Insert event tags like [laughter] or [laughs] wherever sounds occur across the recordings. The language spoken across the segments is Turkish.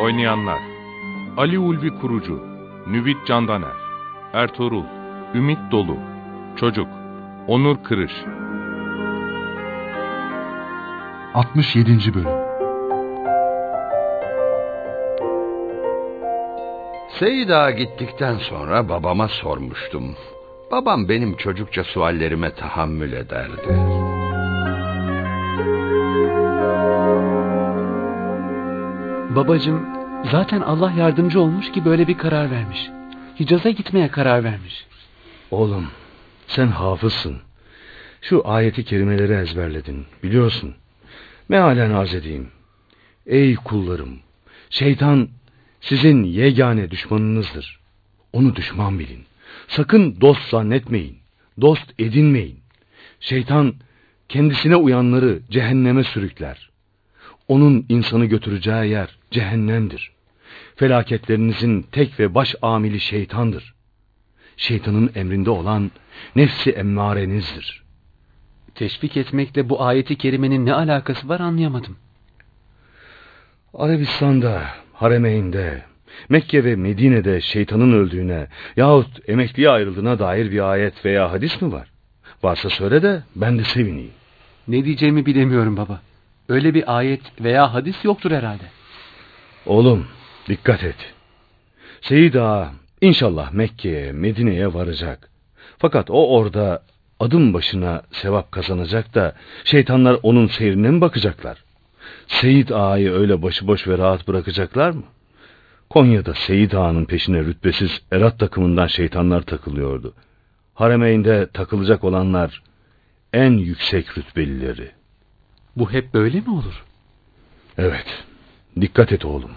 Oynayanlar Ali Ulvi Kurucu Nüvit Candaner Ertuğrul Ümit Dolu Çocuk Onur Kırış 67. Bölüm Seyit Ağa gittikten sonra babama sormuştum. Babam benim çocukça suallerime tahammül ederdi. Babacım zaten Allah yardımcı olmuş ki böyle bir karar vermiş. Hicaz'a gitmeye karar vermiş. Oğlum sen hafızsın. Şu ayeti kerimeleri ezberledin biliyorsun. Mealen arz edeyim. Ey kullarım şeytan sizin yegane düşmanınızdır. Onu düşman bilin. Sakın dost zannetmeyin. Dost edinmeyin. Şeytan kendisine uyanları cehenneme sürükler. Onun insanı götüreceği yer cehennemdir. Felaketlerinizin tek ve baş amili şeytandır. Şeytanın emrinde olan nefsi emmarenizdir. Teşvik etmekle bu ayeti kerimenin ne alakası var anlayamadım. Arabistan'da, Haremeyn'de, Mekke ve Medine'de şeytanın öldüğüne yahut emekliye ayrıldığına dair bir ayet veya hadis mi var? Varsa söyle de ben de sevineyim. Ne diyeceğimi bilemiyorum baba. Öyle bir ayet veya hadis yoktur herhalde. Oğlum dikkat et. Seyyid Ağa inşallah Mekke'ye, Medine'ye varacak. Fakat o orada adım başına sevap kazanacak da şeytanlar onun seyrine mi bakacaklar? Seyit Ağa'yı öyle başıboş ve rahat bırakacaklar mı? Konya'da Seyit Ağa'nın peşine rütbesiz Erat takımından şeytanlar takılıyordu. Haremeyn'de takılacak olanlar en yüksek rütbelileri. Bu hep böyle mi olur? Evet, dikkat et oğlum.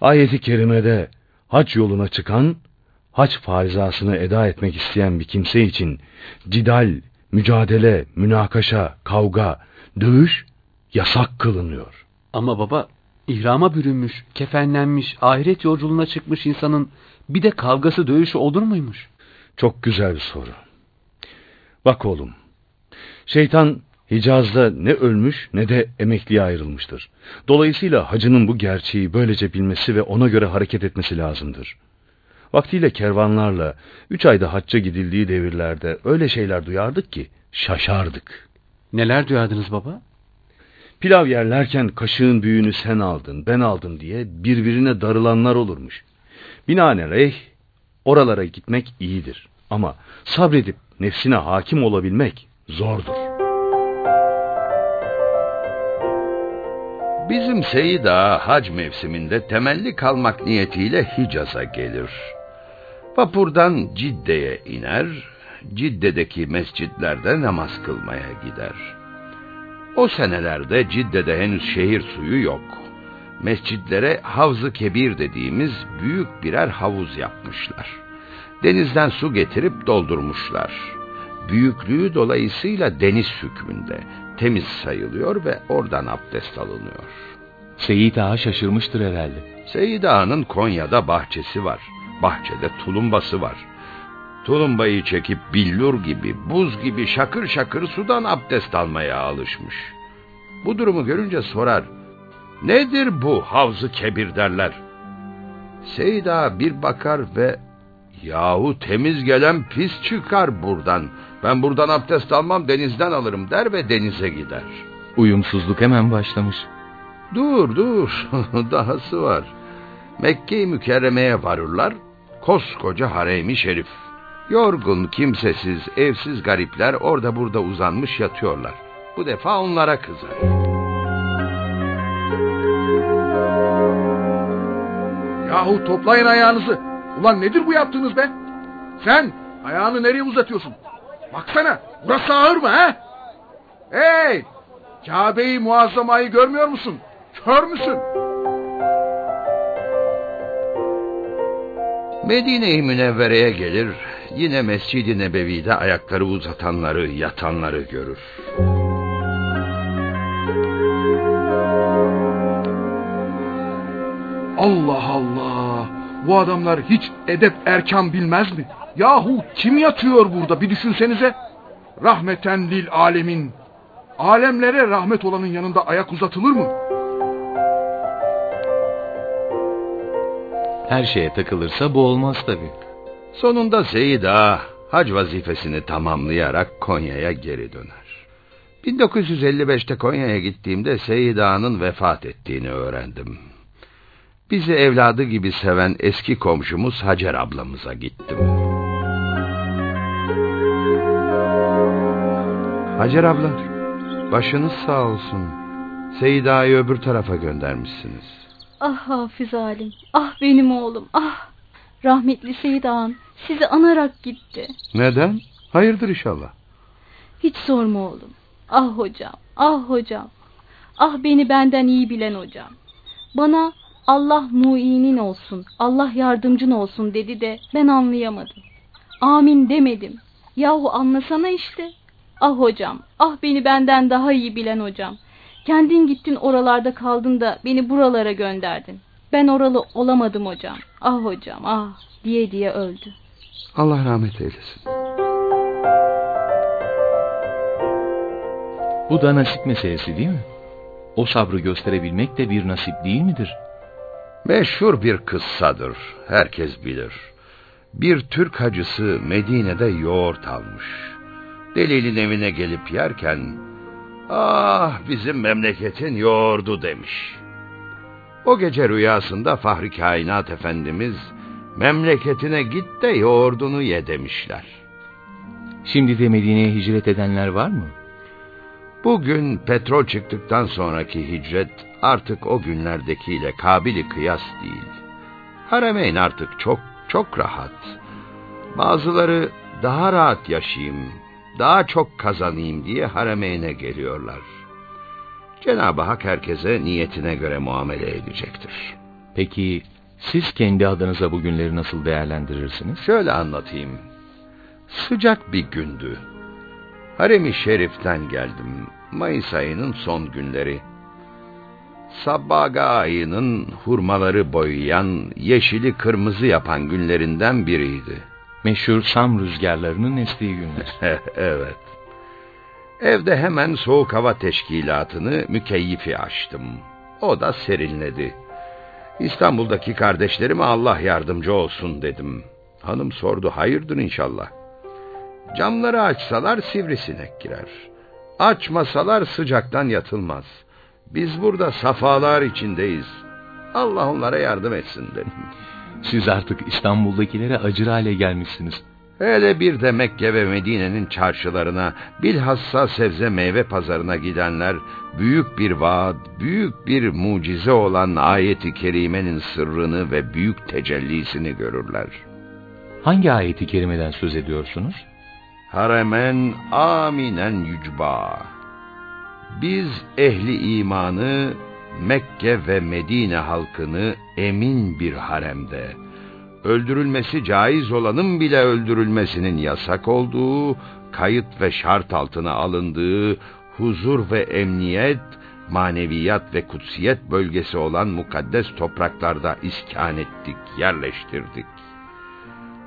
Ayeti kerimede hac yoluna çıkan, hac farizasını eda etmek isteyen bir kimse için cidal, mücadele, münakaşa, kavga, dövüş yasak kılınıyor. Ama baba, ihrama bürünmüş, kefenlenmiş, ahiret yolculuğuna çıkmış insanın bir de kavgası dövüşü olur muymuş? Çok güzel bir soru. Bak oğlum, şeytan Hicaz'da ne ölmüş ne de emekliye ayrılmıştır. Dolayısıyla hacının bu gerçeği böylece bilmesi ve ona göre hareket etmesi lazımdır. Vaktiyle kervanlarla üç ayda hacca gidildiği devirlerde öyle şeyler duyardık ki şaşardık. Neler duyardınız baba? Pilav yerlerken kaşığın büyüğünü sen aldın, ben aldım diye birbirine darılanlar olurmuş. Binaenaleyh oralara gitmek iyidir. Ama sabredip nefsine hakim olabilmek zordur. Bizim Seyit Ağa hac mevsiminde temelli kalmak niyetiyle Hicaz'a gelir. Vapurdan Cidde'ye iner, Cidde'deki mescitlerde namaz kılmaya gider. O senelerde Cidde'de henüz şehir suyu yok. Mescitlere Havz-ı Kebir dediğimiz büyük birer havuz yapmışlar. Denizden su getirip doldurmuşlar. Büyüklüğü dolayısıyla deniz hükmünde temiz sayılıyor ve oradan abdest alınıyor. Seyit Ağa şaşırmıştır herhalde. Seyit Ağa'nın Konya'da bahçesi var. Bahçede tulumbası var. Tulumbayı çekip billur gibi, buz gibi şakır şakır sudan abdest almaya alışmış. Bu durumu görünce sorar. Nedir bu havzı kebir derler. Seyit Ağa bir bakar ve yahu temiz gelen pis çıkar buradan. Ben buradan abdest almam denizden alırım der ve denize gider. Uyumsuzluk hemen başlamış. Dur dur [laughs] dahası var. Mekke-i Mükerreme'ye varırlar. Koskoca haremi şerif. Yorgun, kimsesiz, evsiz garipler orada burada uzanmış yatıyorlar. Bu defa onlara kızar. Yahu toplayın ayağınızı. Ulan nedir bu yaptığınız be? Sen ayağını nereye uzatıyorsun? Baksana burası ağır mı ha? Hey Kabe-i Muazzama'yı görmüyor musun? Kör müsün? Medine-i Münevvere'ye gelir, yine Mescid-i Nebevi'de ayakları uzatanları, yatanları görür. Allah Allah! Bu adamlar hiç edep erkan bilmez mi? Yahu kim yatıyor burada bir düşünsenize. Rahmeten lil alemin. Alemlere rahmet olanın yanında ayak uzatılır mı? Her şeye takılırsa bu olmaz tabii. Sonunda Seyit Ağa hac vazifesini tamamlayarak Konya'ya geri döner. 1955'te Konya'ya gittiğimde Ağa'nın vefat ettiğini öğrendim. Bizi evladı gibi seven eski komşumuz Hacer ablamıza gittim. Hacer abla, başınız sağ olsun. Seyit Ağa'yı öbür tarafa göndermişsiniz. Ah Hafız Alim, ah benim oğlum, ah. Rahmetli Seyit Ağam sizi anarak gitti. Neden? Hayırdır inşallah. Hiç sorma oğlum. Ah hocam, ah hocam. Ah beni benden iyi bilen hocam. Bana Allah muinin olsun, Allah yardımcın olsun dedi de ben anlayamadım. Amin demedim. Yahu anlasana işte. Ah hocam, ah beni benden daha iyi bilen hocam. Kendin gittin oralarda kaldın da beni buralara gönderdin. Ben oralı olamadım hocam. Ah hocam, ah diye diye öldü. Allah rahmet eylesin. Bu da nasip meselesi değil mi? O sabrı gösterebilmek de bir nasip değil midir? Meşhur bir kıssadır. Herkes bilir. Bir Türk hacısı Medine'de yoğurt almış. Delilin evine gelip yerken, ah bizim memleketin yoğurdu demiş. O gece rüyasında Fahri Kainat Efendimiz, memleketine git de yoğurdunu ye demişler. Şimdi de Medine'ye hicret edenler var mı? Bugün petrol çıktıktan sonraki hicret artık o günlerdekiyle kabili kıyas değil. Haremeyn artık çok çok rahat. Bazıları daha rahat yaşayayım, daha çok kazanayım diye Haremeyn'e geliyorlar. Cenab-ı Hak herkese niyetine göre muamele edecektir. Peki siz kendi adınıza bu günleri nasıl değerlendirirsiniz? Şöyle anlatayım. Sıcak bir gündü. Harem-i Şerif'ten geldim. Mayıs ayının son günleri. Sabbaga ayının hurmaları boyayan, yeşili kırmızı yapan günlerinden biriydi. Meşhur Sam rüzgarlarının estiği günler. [laughs] evet. Evde hemen soğuk hava teşkilatını mükeyyifi açtım. O da serinledi. İstanbul'daki kardeşlerime Allah yardımcı olsun dedim. Hanım sordu hayırdır inşallah. Camları açsalar sivrisinek girer. Açmasalar sıcaktan yatılmaz. Biz burada safalar içindeyiz. Allah onlara yardım etsin dedim. [laughs] Siz artık İstanbul'dakilere acır hale gelmişsiniz. Hele bir de Mekke ve Medine'nin çarşılarına, bilhassa sebze meyve pazarına gidenler, büyük bir vaat, büyük bir mucize olan ayeti kerimenin sırrını ve büyük tecellisini görürler. Hangi ayeti kerimeden söz ediyorsunuz? Haremen aminen yücba. Biz ehli imanı Mekke ve Medine halkını emin bir haremde, öldürülmesi caiz olanın bile öldürülmesinin yasak olduğu, kayıt ve şart altına alındığı, huzur ve emniyet, maneviyat ve kutsiyet bölgesi olan mukaddes topraklarda iskan ettik, yerleştirdik.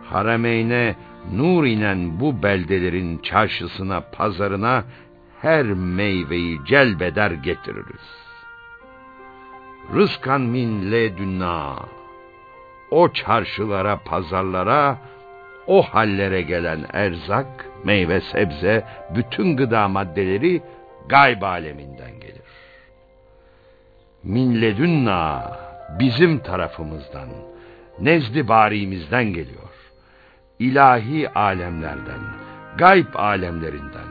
Harameyne nur inen bu beldelerin çarşısına, pazarına her meyveyi celbeder getiririz. Rızkan min ledünna. O çarşılara, pazarlara, o hallere gelen erzak, meyve, sebze, bütün gıda maddeleri gayb aleminden gelir. Min ledünna bizim tarafımızdan, nezdi barimizden geliyor. İlahi alemlerden, gayb alemlerinden,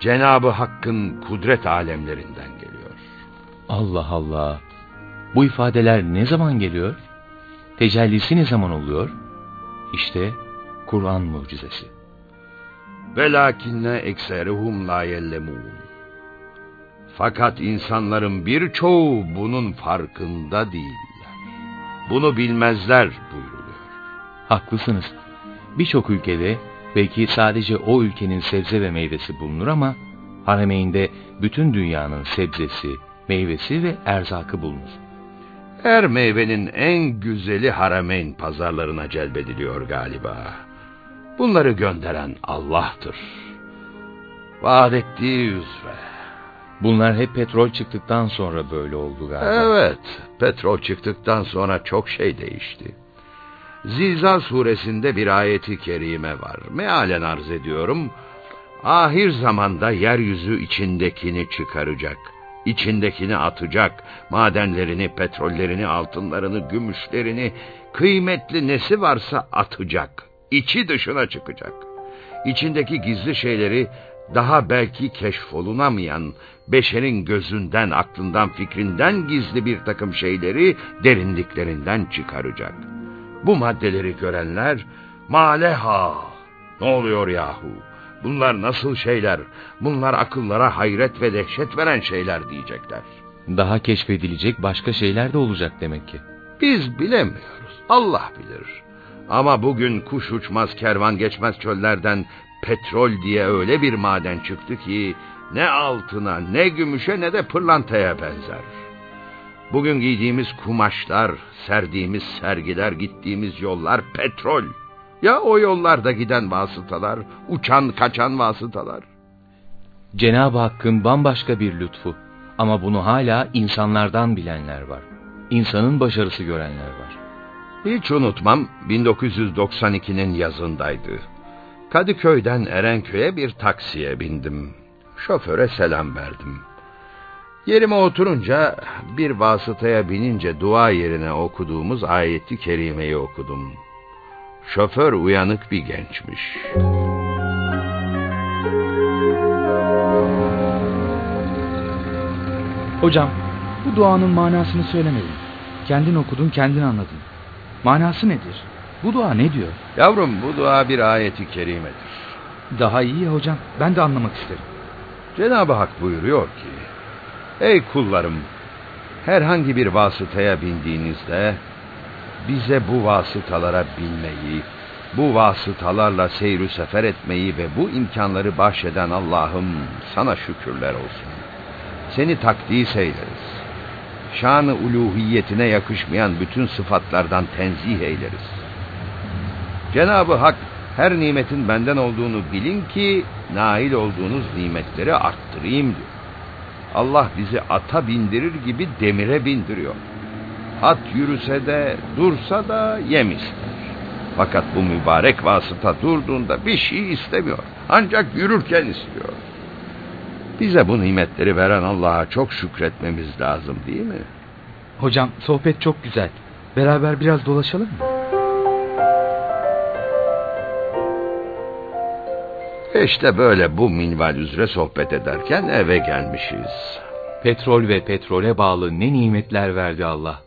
Cenabı Hakk'ın kudret alemlerinden geliyor. Allah Allah. Bu ifadeler ne zaman geliyor? Tecellisi ne zaman oluyor? İşte Kur'an mucizesi. Velakinne ekseruhum la yellemun. Fakat insanların birçoğu bunun farkında değiller. Bunu bilmezler buyruluyor. Haklısınız. Birçok ülkede belki sadece o ülkenin sebze ve meyvesi bulunur ama Harameyn'de bütün dünyanın sebzesi, meyvesi ve erzakı bulunur. Her meyvenin en güzeli Harameyn pazarlarına celbediliyor galiba. Bunları gönderen Allah'tır. Vaat ettiği üzere. Bunlar hep petrol çıktıktan sonra böyle oldu galiba. Evet, petrol çıktıktan sonra çok şey değişti. Zilzal suresinde bir ayeti kerime var. Mealen arz ediyorum. Ahir zamanda yeryüzü içindekini çıkaracak. içindekini atacak. Madenlerini, petrollerini, altınlarını, gümüşlerini, kıymetli nesi varsa atacak. İçi dışına çıkacak. İçindeki gizli şeyleri daha belki keşfolunamayan, beşerin gözünden, aklından, fikrinden gizli bir takım şeyleri derinliklerinden çıkaracak. Bu maddeleri görenler, maleha, ne oluyor yahu? Bunlar nasıl şeyler? Bunlar akıllara hayret ve dehşet veren şeyler diyecekler. Daha keşfedilecek başka şeyler de olacak demek ki. Biz bilemiyoruz. Allah bilir. Ama bugün kuş uçmaz kervan geçmez çöllerden petrol diye öyle bir maden çıktı ki ne altına ne gümüşe ne de pırlantaya benzer. Bugün giydiğimiz kumaşlar, serdiğimiz sergiler, gittiğimiz yollar petrol. Ya o yollarda giden vasıtalar, uçan kaçan vasıtalar. Cenab-ı Hakk'ın bambaşka bir lütfu. Ama bunu hala insanlardan bilenler var. İnsanın başarısı görenler var. Hiç unutmam 1992'nin yazındaydı. Kadıköy'den Erenköy'e bir taksiye bindim. Şoföre selam verdim. Yerime oturunca bir vasıtaya binince dua yerine okuduğumuz ayeti kerimeyi okudum. Şoför uyanık bir gençmiş. Hocam, bu duanın manasını söylemedin. Kendin okudun, kendin anladın. Manası nedir? Bu dua ne diyor? Yavrum bu dua bir ayeti kerimedir. Daha iyi ya hocam. Ben de anlamak isterim. Cenab-ı Hak buyuruyor ki, Ey kullarım, herhangi bir vasıtaya bindiğinizde, bize bu vasıtalara binmeyi, bu vasıtalarla seyri sefer etmeyi ve bu imkanları bahşeden Allah'ım sana şükürler olsun. Seni takdis eyleriz. Şanı uluhiyetine yakışmayan bütün sıfatlardan tenzih eyleriz. Cenab-ı Hak her nimetin benden olduğunu bilin ki nail olduğunuz nimetleri arttırayım diyor. Allah bizi ata bindirir gibi demire bindiriyor. At yürüse de dursa da yem ister. Fakat bu mübarek vasıta durduğunda bir şey istemiyor. Ancak yürürken istiyor. Bize bu nimetleri veren Allah'a çok şükretmemiz lazım değil mi? Hocam sohbet çok güzel. Beraber biraz dolaşalım mı? İşte böyle bu minval üzere sohbet ederken eve gelmişiz. Petrol ve petrole bağlı ne nimetler verdi Allah.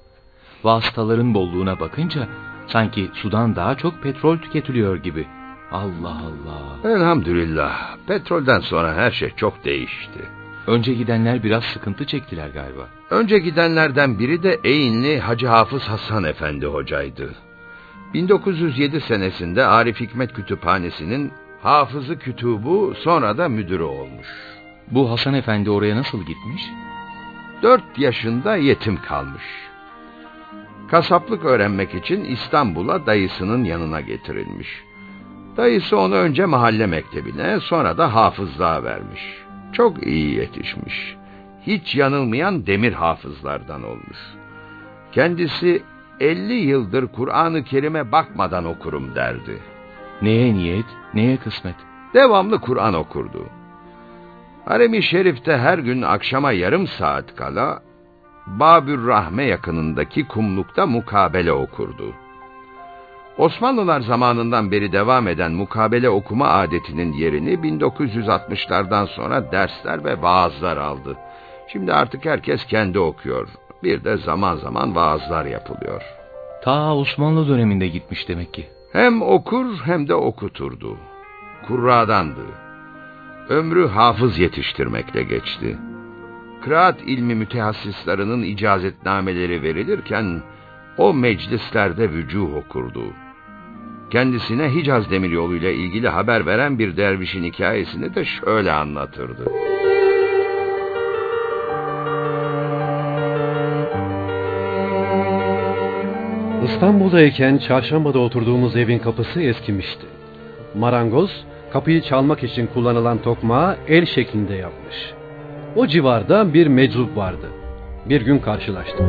Vasıtaların bolluğuna bakınca sanki sudan daha çok petrol tüketiliyor gibi. Allah Allah. Elhamdülillah. Petrolden sonra her şey çok değişti. Önce gidenler biraz sıkıntı çektiler galiba. Önce gidenlerden biri de Eğinli Hacı Hafız Hasan Efendi hocaydı. 1907 senesinde Arif Hikmet Kütüphanesi'nin hafızı kütübü sonra da müdürü olmuş. Bu Hasan Efendi oraya nasıl gitmiş? Dört yaşında yetim kalmış. Kasaplık öğrenmek için İstanbul'a dayısının yanına getirilmiş. Dayısı onu önce mahalle mektebine sonra da hafızlığa vermiş. Çok iyi yetişmiş. Hiç yanılmayan demir hafızlardan olmuş. Kendisi 50 yıldır Kur'an-ı Kerim'e bakmadan okurum derdi. Neye niyet, neye kısmet? Devamlı Kur'an okurdu. Harem-i Şerif'te her gün akşama yarım saat kala Babür Rahme yakınındaki kumlukta mukabele okurdu. Osmanlılar zamanından beri devam eden mukabele okuma adetinin yerini 1960'lardan sonra dersler ve vaazlar aldı. Şimdi artık herkes kendi okuyor. Bir de zaman zaman vaazlar yapılıyor. Ta Osmanlı döneminde gitmiş demek ki. Hem okur hem de okuturdu. Kurradandı. Ömrü hafız yetiştirmekle geçti. kıraat ilmi mütehassıslarının icazetnameleri verilirken o meclislerde vücuh okurdu. Kendisine Hicaz demiryolu ile ilgili haber veren bir dervişin hikayesini de şöyle anlatırdı. İstanbul'dayken çarşambada oturduğumuz evin kapısı eskimişti. Marangoz kapıyı çalmak için kullanılan tokmağı el şeklinde yapmış. O civarda bir meczup vardı. Bir gün karşılaştık.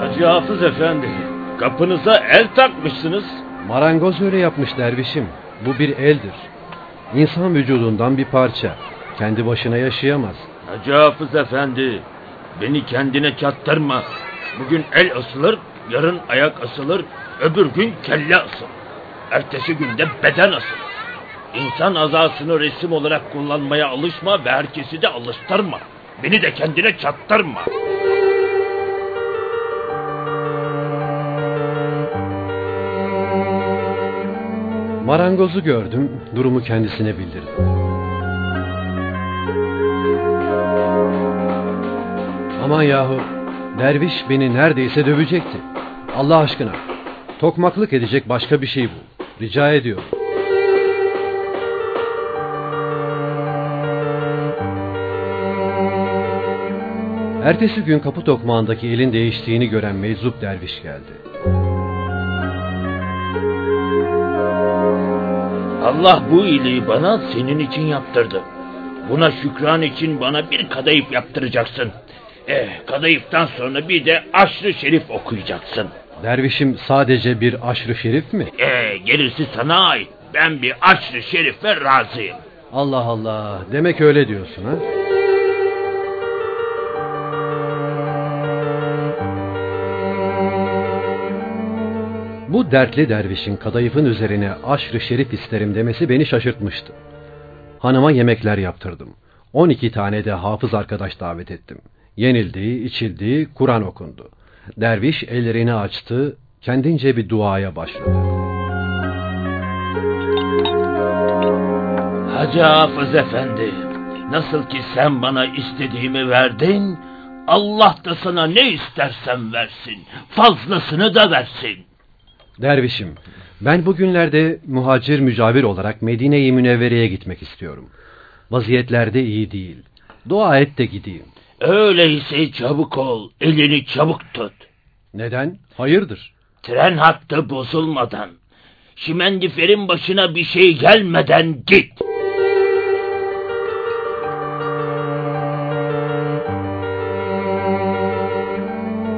Hacı Hafız Efendi, kapınıza el takmışsınız. Marangoz öyle yapmış dervişim. Bu bir eldir. İnsan vücudundan bir parça. Kendi başına yaşayamaz. Hacı Hafız Efendi, beni kendine çattırma. Bugün el asılır, yarın ayak asılır, öbür gün kelle asılır. Ertesi günde beden asılır. İnsan azasını resim olarak kullanmaya alışma ve herkesi de alıştırma. Beni de kendine çattırma. Marangozu gördüm, durumu kendisine bildirdim. Aman yahu, derviş beni neredeyse dövecekti. Allah aşkına, tokmaklık edecek başka bir şey bul. Rica ediyorum. Ertesi gün kapı tokmağındaki elin değiştiğini gören meczup derviş geldi. Allah bu iyiliği bana senin için yaptırdı. Buna şükran için bana bir kadayıf yaptıracaksın. Eh, kadayıftan sonra bir de aşrı şerif okuyacaksın. Dervişim sadece bir aşrı şerif mi? Eh, gerisi sana ait. Ben bir aşrı şerife razıyım. Allah Allah, demek öyle diyorsun ha? Bu dertli dervişin kadayıfın üzerine aşrı şerif isterim demesi beni şaşırtmıştı. Hanıma yemekler yaptırdım. 12 tane de hafız arkadaş davet ettim. Yenildi, içildi, Kur'an okundu. Derviş ellerini açtı, kendince bir duaya başladı. Hacı Hafız Efendi, nasıl ki sen bana istediğimi verdin, Allah da sana ne istersen versin, fazlasını da versin. Dervişim, ben bugünlerde muhacir mücavir olarak Medine-i Münevvere'ye gitmek istiyorum. Vaziyetlerde iyi değil. Dua et de gideyim. Öyleyse çabuk ol, elini çabuk tut. Neden? Hayırdır? Tren hattı bozulmadan, şimendiferin başına bir şey gelmeden git.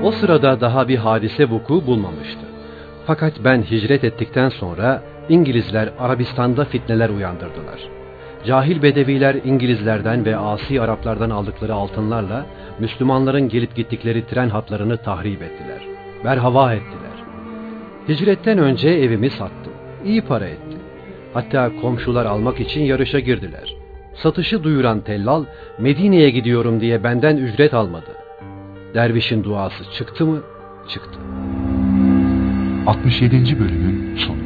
O sırada daha bir hadise vuku bulmamıştı. Fakat ben hicret ettikten sonra İngilizler Arabistan'da fitneler uyandırdılar. Cahil bedeviler İngilizlerden ve asi Araplardan aldıkları altınlarla Müslümanların gelip gittikleri tren hatlarını tahrip ettiler. Berhava ettiler. Hicretten önce evimi sattım. İyi para etti. Hatta komşular almak için yarışa girdiler. Satışı duyuran tellal Medine'ye gidiyorum diye benden ücret almadı. Dervişin duası çıktı mı? Çıktı. 67. bölümün sonu.